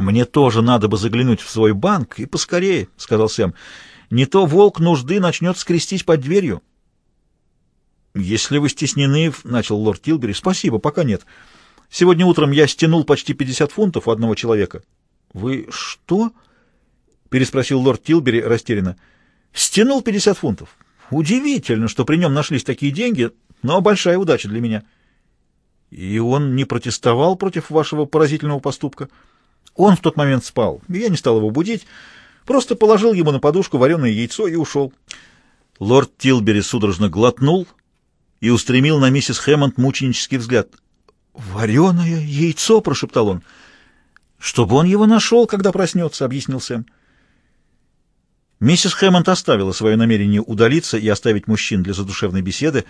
«Мне тоже надо бы заглянуть в свой банк, и поскорее», — сказал Сэм. «Не то волк нужды начнет скрестись под дверью». «Если вы стеснены», — начал лорд Тилбери, — «спасибо, пока нет. Сегодня утром я стянул почти 50 фунтов у одного человека». «Вы что?» — переспросил лорд Тилбери растерянно. «Стянул 50 фунтов. Удивительно, что при нем нашлись такие деньги, но большая удача для меня». «И он не протестовал против вашего поразительного поступка?» «Он в тот момент спал, я не стал его будить, просто положил ему на подушку вареное яйцо и ушел». Лорд Тилбери судорожно глотнул — и устремил на миссис Хэммонд мученический взгляд. «Вареное яйцо!» — прошептал он. «Чтобы он его нашел, когда проснется», — объяснил Сэм. Миссис Хэммонд оставила свое намерение удалиться и оставить мужчин для задушевной беседы.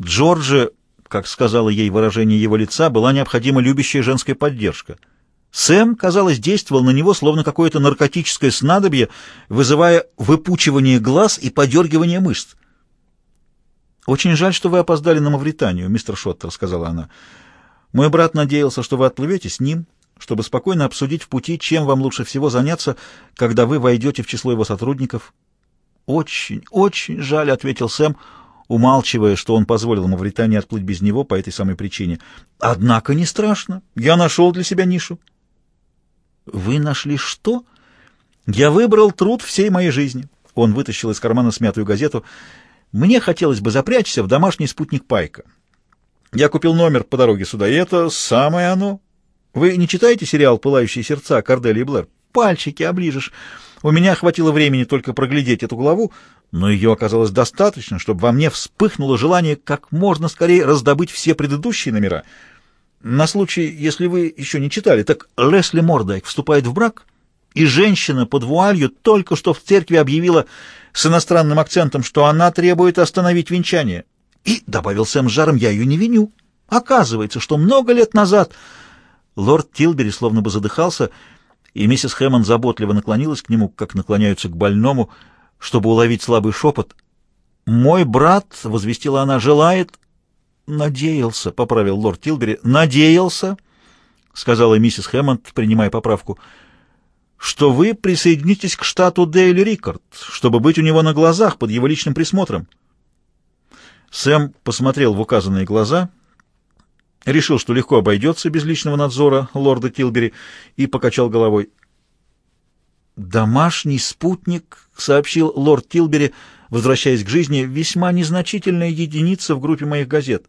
Джорджи, как сказала ей выражение его лица, была необходима любящая женская поддержка. Сэм, казалось, действовал на него словно какое-то наркотическое снадобье, вызывая выпучивание глаз и подергивание мышц. «Очень жаль, что вы опоздали на Мавританию, мистер Шоттер», — сказала она. «Мой брат надеялся, что вы отплывете с ним, чтобы спокойно обсудить в пути, чем вам лучше всего заняться, когда вы войдете в число его сотрудников». «Очень, очень жаль», — ответил Сэм, умалчивая, что он позволил Мавритании отплыть без него по этой самой причине. «Однако не страшно. Я нашел для себя нишу». «Вы нашли что?» «Я выбрал труд всей моей жизни». Он вытащил из кармана смятую газету — мне хотелось бы запрячься в домашний спутник Пайка. Я купил номер по дороге сюда, и это самое оно. Вы не читаете сериал «Пылающие сердца» Кордели и Блэр? Пальчики оближешь. У меня хватило времени только проглядеть эту главу, но ее оказалось достаточно, чтобы во мне вспыхнуло желание как можно скорее раздобыть все предыдущие номера. На случай, если вы еще не читали, так Лесли Мордайк вступает в брак, и женщина под вуалью только что в церкви объявила с иностранным акцентом, что она требует остановить венчание. И, — добавил Сэм с жаром, — я ее не виню. Оказывается, что много лет назад... Лорд Тилбери словно бы задыхался, и миссис Хэммон заботливо наклонилась к нему, как наклоняются к больному, чтобы уловить слабый шепот. «Мой брат», — возвестила она, — «желает...» «Надеялся», — поправил лорд Тилбери. «Надеялся», — сказала миссис Хэммонд, принимая поправку, — что вы присоединитесь к штату Дейли Рикард, чтобы быть у него на глазах под его личным присмотром. Сэм посмотрел в указанные глаза, решил, что легко обойдется без личного надзора лорда Тилбери, и покачал головой. «Домашний спутник», — сообщил лорд Тилбери, возвращаясь к жизни, — «весьма незначительная единица в группе моих газет».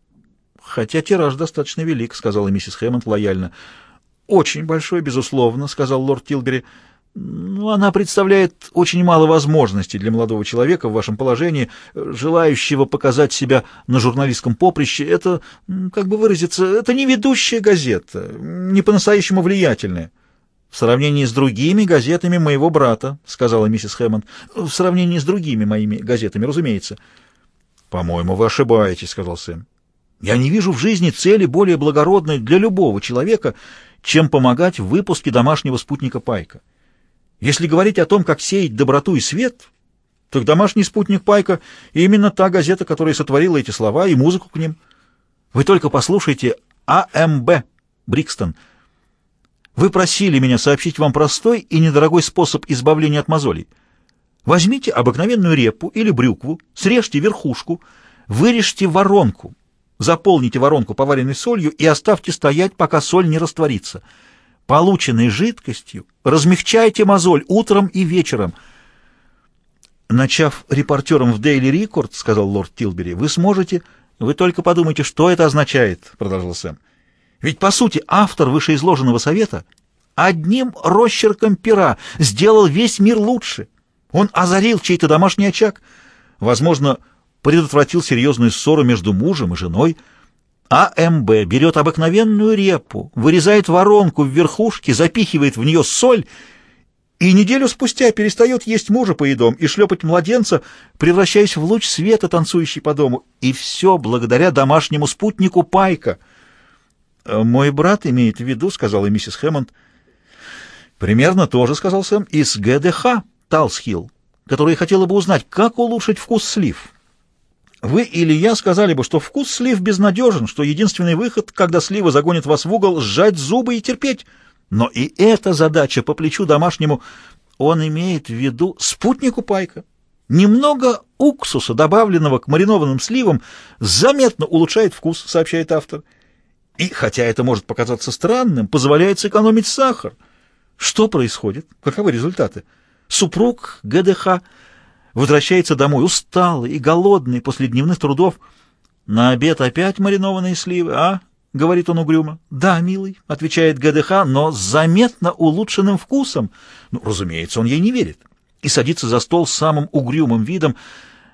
«Хотя тираж достаточно велик», — сказала миссис Хэммонд лояльно. «Очень большой, безусловно», — сказал лорд Тилбери. «Но она представляет очень мало возможностей для молодого человека в вашем положении, желающего показать себя на журналистском поприще. Это, как бы выразиться, это не ведущая газета, не по-настоящему влиятельная». «В сравнении с другими газетами моего брата», — сказала миссис Хэммонд. «В сравнении с другими моими газетами, разумеется». «По-моему, вы ошибаетесь», — сказал Сэм. «Я не вижу в жизни цели более благородной для любого человека, чем помогать в выпуске домашнего спутника Пайка. Если говорить о том, как сеять доброту и свет, так домашний спутник Пайка — именно та газета, которая сотворила эти слова и музыку к ним. Вы только послушайте АМБ, Брикстон. Вы просили меня сообщить вам простой и недорогой способ избавления от мозолей. Возьмите обыкновенную репу или брюкву, срежьте верхушку, вырежьте воронку, Заполните воронку поваренной солью и оставьте стоять, пока соль не растворится. Полученной жидкостью размягчайте мозоль утром и вечером. Начав репортером в Daily Record, сказал лорд Тилбери, вы сможете... Вы только подумайте, что это означает, продолжил Сэм. Ведь, по сути, автор вышеизложенного совета одним росчерком пера сделал весь мир лучше. Он озарил чей-то домашний очаг. Возможно, предотвратил серьезную ссору между мужем и женой. АМБ берет обыкновенную репу, вырезает воронку в верхушке, запихивает в нее соль и неделю спустя перестает есть мужа по едом и шлепать младенца, превращаясь в луч света, танцующий по дому. И все благодаря домашнему спутнику Пайка. «Мой брат имеет в виду», — сказала миссис Хэммонд. «Примерно тоже», — сказал Сэм, — «из ГДХ Талсхилл, которая хотела бы узнать, как улучшить вкус слив». Вы или я сказали бы, что вкус слив безнадежен, что единственный выход, когда сливы загонят вас в угол, сжать зубы и терпеть. Но и эта задача по плечу домашнему он имеет в виду спутнику Пайка. Немного уксуса, добавленного к маринованным сливам, заметно улучшает вкус, сообщает автор. И, хотя это может показаться странным, позволяет сэкономить сахар. Что происходит? Каковы результаты? Супруг ГДХ возвращается домой усталый и голодный после дневных трудов. На обед опять маринованные сливы, а? — говорит он угрюмо. «Да, милый», — отвечает ГДХ, но с заметно улучшенным вкусом. Ну, разумеется, он ей не верит. И садится за стол с самым угрюмым видом.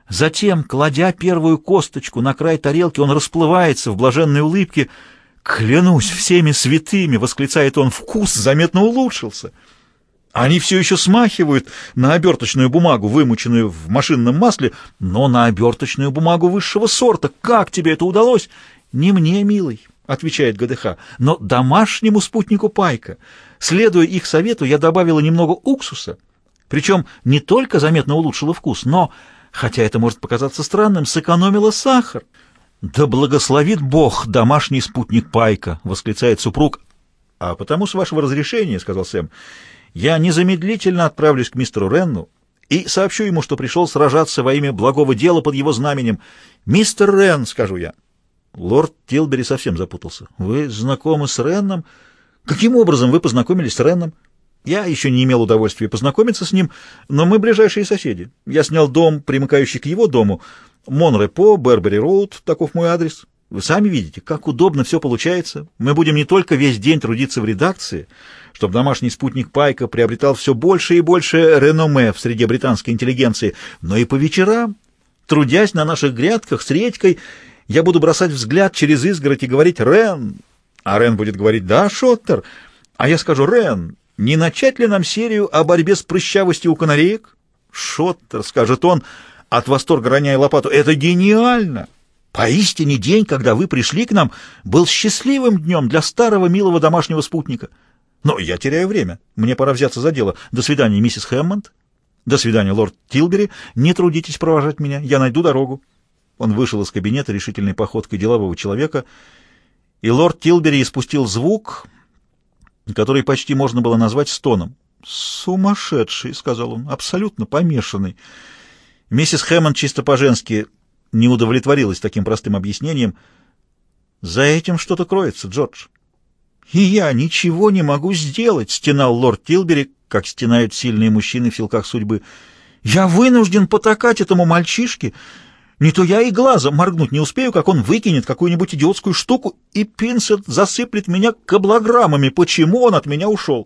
Затем, кладя первую косточку на край тарелки, он расплывается в блаженной улыбке. «Клянусь всеми святыми!» — восклицает он. «Вкус заметно улучшился!» Они все еще смахивают на оберточную бумагу, вымученную в машинном масле, но на оберточную бумагу высшего сорта. Как тебе это удалось? Не мне, милый, отвечает ГДХ, но домашнему спутнику Пайка. Следуя их совету, я добавила немного уксуса, причем не только заметно улучшила вкус, но, хотя это может показаться странным, сэкономила сахар. «Да благословит Бог домашний спутник Пайка!» — восклицает супруг. «А потому, с вашего разрешения, — сказал Сэм, — я незамедлительно отправлюсь к мистеру Ренну и сообщу ему, что пришел сражаться во имя благого дела под его знаменем. «Мистер Рен!» — скажу я. Лорд Тилбери совсем запутался. «Вы знакомы с Ренном? Каким образом вы познакомились с Ренном?» «Я еще не имел удовольствия познакомиться с ним, но мы ближайшие соседи. Я снял дом, примыкающий к его дому, Монрепо, Бербери-Роуд, таков мой адрес. Вы сами видите, как удобно все получается. Мы будем не только весь день трудиться в редакции, чтобы домашний спутник Пайка приобретал все больше и больше реноме в среде британской интеллигенции, но и по вечерам, трудясь на наших грядках с редькой, я буду бросать взгляд через изгородь и говорить «Рен!» А Рен будет говорить «Да, Шоттер!» А я скажу «Рен, не начать ли нам серию о борьбе с прыщавостью у канареек?» «Шоттер!» — скажет он, от восторга роняя лопату. «Это гениально!» Поистине день, когда вы пришли к нам, был счастливым днем для старого милого домашнего спутника. Но я теряю время. Мне пора взяться за дело. До свидания, миссис Хэммонд. До свидания, лорд Тилбери. Не трудитесь провожать меня. Я найду дорогу. Он вышел из кабинета решительной походкой делового человека, и лорд Тилбери испустил звук, который почти можно было назвать стоном. «Сумасшедший», — сказал он, — «абсолютно помешанный». Миссис Хэммонд чисто по-женски не удовлетворилась таким простым объяснением. «За этим что-то кроется, Джордж». «И я ничего не могу сделать», — стенал лорд Тилбери, как стенают сильные мужчины в силках судьбы. «Я вынужден потакать этому мальчишке». Не то я и глазом моргнуть не успею, как он выкинет какую-нибудь идиотскую штуку, и Пинсет засыплет меня каблограммами, почему он от меня ушел.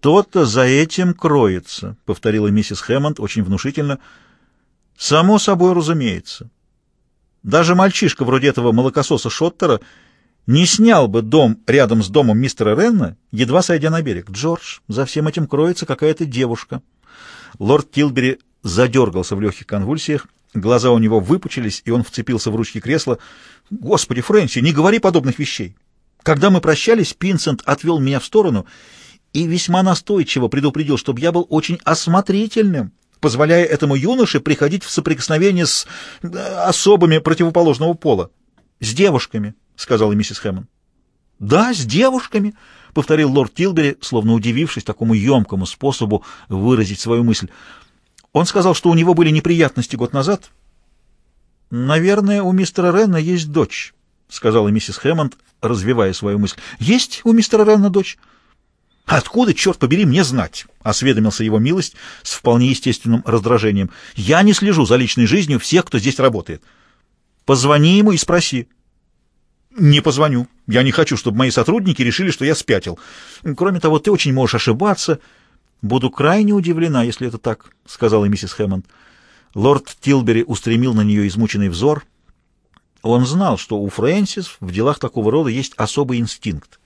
«Что-то за этим кроется», — повторила миссис Хэммонд очень внушительно. «Само собой разумеется. Даже мальчишка вроде этого молокососа Шоттера не снял бы дом рядом с домом мистера Ренна, едва сойдя на берег. Джордж, за всем этим кроется какая-то девушка». Лорд Килбери задергался в легких конвульсиях, глаза у него выпучились, и он вцепился в ручки кресла. «Господи, Фрэнси, не говори подобных вещей!» Когда мы прощались, Пинсент отвел меня в сторону весьма настойчиво предупредил, чтобы я был очень осмотрительным, позволяя этому юноше приходить в соприкосновение с э, особами противоположного пола. «С девушками», — сказала миссис Хэммон. «Да, с девушками», — повторил лорд Тилбери, словно удивившись такому емкому способу выразить свою мысль. Он сказал, что у него были неприятности год назад. «Наверное, у мистера Ренна есть дочь», — сказала миссис Хэммонд, развивая свою мысль. «Есть у мистера Ренна дочь?» «Откуда, черт побери, мне знать?» — осведомился его милость с вполне естественным раздражением. «Я не слежу за личной жизнью всех, кто здесь работает. Позвони ему и спроси». «Не позвоню. Я не хочу, чтобы мои сотрудники решили, что я спятил. Кроме того, ты очень можешь ошибаться». «Буду крайне удивлена, если это так», — сказала миссис Хэммонд. Лорд Тилбери устремил на нее измученный взор. Он знал, что у Фрэнсис в делах такого рода есть особый инстинкт.